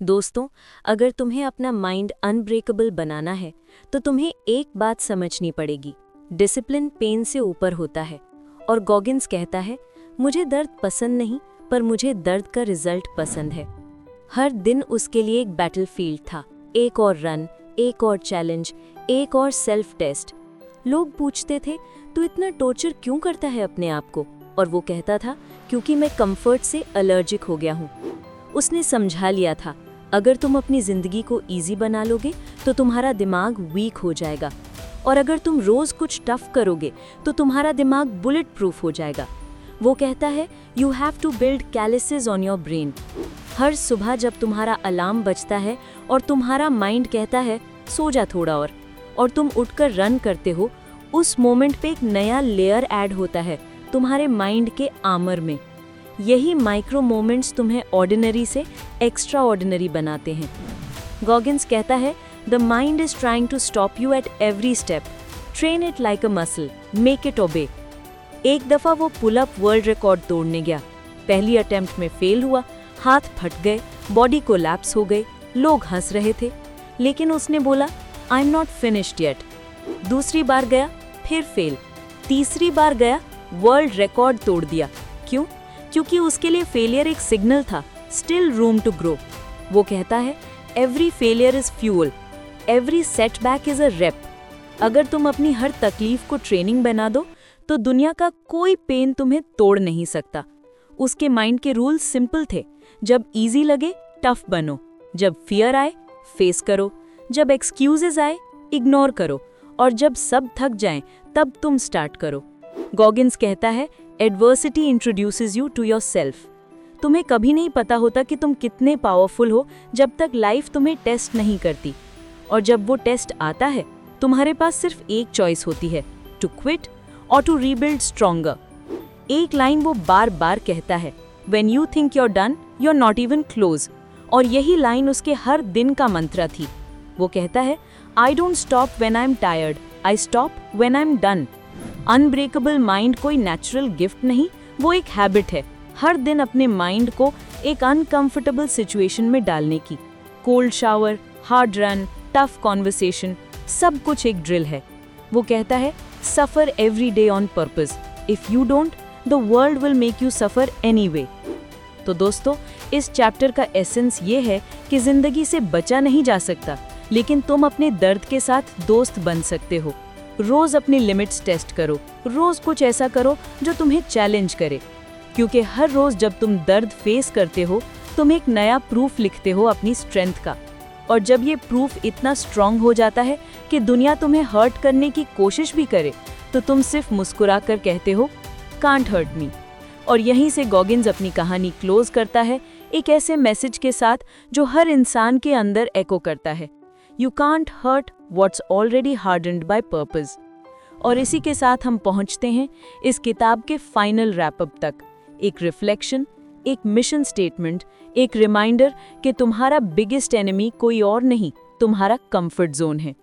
दोस्तों, अगर तुम्हें अपना माइंड अनब्रेकेबल बनाना है तो तुम्हें एक बात समझनी पड़ेगी। डिसिप्लिन पेन से ऊपर होता है और गॉगिन्स कहता है, मुझे दर्द पसंद नहीं, पर मुझे दर्द का रिज़ल्ट पसंद है। हर दिन उसके लिए एक बैटलफील्ड था। एक और रन एक और चैलेंज एक और सेल्फ टेस्ट लोग पूछते थे, तू इतना टॉर्चर क्यों करता है अपने आप को? और वो कहता था, क्योंकि मैं कंफर्ट से अलर्जिक हो गया हूँ। उसने समझा लिया था अगर तुम अपनी ज़िंदगी को इजी बना लोगे तो तुम्हारा दिमाग वीक हो जाएगा। और अगर तुम रोज कुछ टफ करोगे तो तुम्हारा दिमाग बुलेट प्रूफ हो जाएगा। वो कहता है you have to build calluses on your brain हर सुबह जब तुम्हारा अलार्म बजता है और तुम्हारा माइंड कहता है, सो जा थोड़ा और और तुम उठकर रन करते हो, उस मोमेंट पे एक नया लेयर ऐड होता है, तुम्हारे माइंड के आमर में। यही माइक्रो मोमेंट्स तुम्हें ऑर्डिनरी से एक्स्ट्रा ऑर्डिनरी बनाते हैं। गॉगिन्स कहता है the mind is trying to stop you at every step train it like a muscle make it obey एक दफ़ा वो पुल अप वर्ल्ड रिकॉर्ड तोड़ने गया। पहली अटेम्प्ट में फेल हुआ, हाथ फट गए बॉडी को लैप्स हो गए लोग हंस रहे थे। लेकिन उसने बोला I am not finished yet दूसरी बार गया, फिर फेल तीसरी बार गया वर्ल्ड रिकॉर्ड तोड़ दिया। क्यों? क्योंकि उसके लिए फेलियर एक सिग्नल था स्टिल रूम टू ग्रो वो कहता है every failure is fuel every setback is a rep अगर तुम अपनी हर तकलीफ़ को ट्रेनिंग बना दो तो दुनिया का कोई पेन तुम्हें तोड़ नहीं सकता. उसके माइंड के रूल सिंपल थे. जब इजी लगे टफ बनो. जब फियर आए फेस करो. जब एक्सक्यूजेज आए इग्नोर करो. और जब सब थक जाएँ, तब तुम स्टार्ट करो. गॉगिन्स कहता है adversity introduces you to yourself तुम्हें कभी नहीं पता होता कि तुम कितने पावरफुल हो जब तक लाइफ तुम्हें टेस्ट नहीं करती। और जब वो टेस्ट आता है, तुम्हारे पास सिर्फ़ एक चॉइस होती है टू क्विट और टू रीबिल्ड स्ट्रोंगर एक लाइन वो बार बार कहता है when you think you're done you are not even close और यही लाइन उसके हर दिन का मंत्र थी। वो कहता है I don't stop when I am tired I stop when I am done unbreakable mind कोई नेचुरल गिफ्ट नहीं, वो एक हैबिट है, हर दिन अपने माइंड को एक अनकंफर्टेबल सिचुएशन में डालने की। Cold shower hard run tough conversation सब कुछ एक ड्रिल है। वो कहता है suffer every day on purpose if you don't the world will make you suffer anyway तो दोस्तों, इस चैप्टर का एसेंस ये है कि ज़िंदगी से बचा नहीं जा सकता, लेकिन तुम अपने दर्द के साथ दोस्त बन सकते हो। रोज अपनी लिमिट्स टेस्ट करो। रोज कुछ ऐसा करो जो तुम्हें चैलेंज करे। क्योंकि हर रोज जब तुम दर्द फेस करते हो, तुम एक नया प्रूफ लिखते हो अपनी स्ट्रेंथ का। और जब ये प्रूफ इतना स्ट्रांग हो जाता है कि दुनिया तुम्हें हर्ट करने की कोशिश भी करे तो तुम सिर्फ़ मुस्कुरा कर कहते हो कांट हर्ट मी और यहीं से गॉगिन्स अपनी कहानी क्लोज करता है, एक ऐसे मैसेज के साथ जो हर इंसान के अंदर एको करता है। You can't hurt what's already hardened by purpose और इसी के साथ हम पहुँचते हैं इस किताब के फाइनल रैपअप तक। एक रिफ्लेक्शन एक मिशन स्टेटमेंट एक रिमाइंडर कि तुम्हारा बिगेस्ट एनिमी कोई और नहीं, तुम्हारा कंफर्ट जोन है।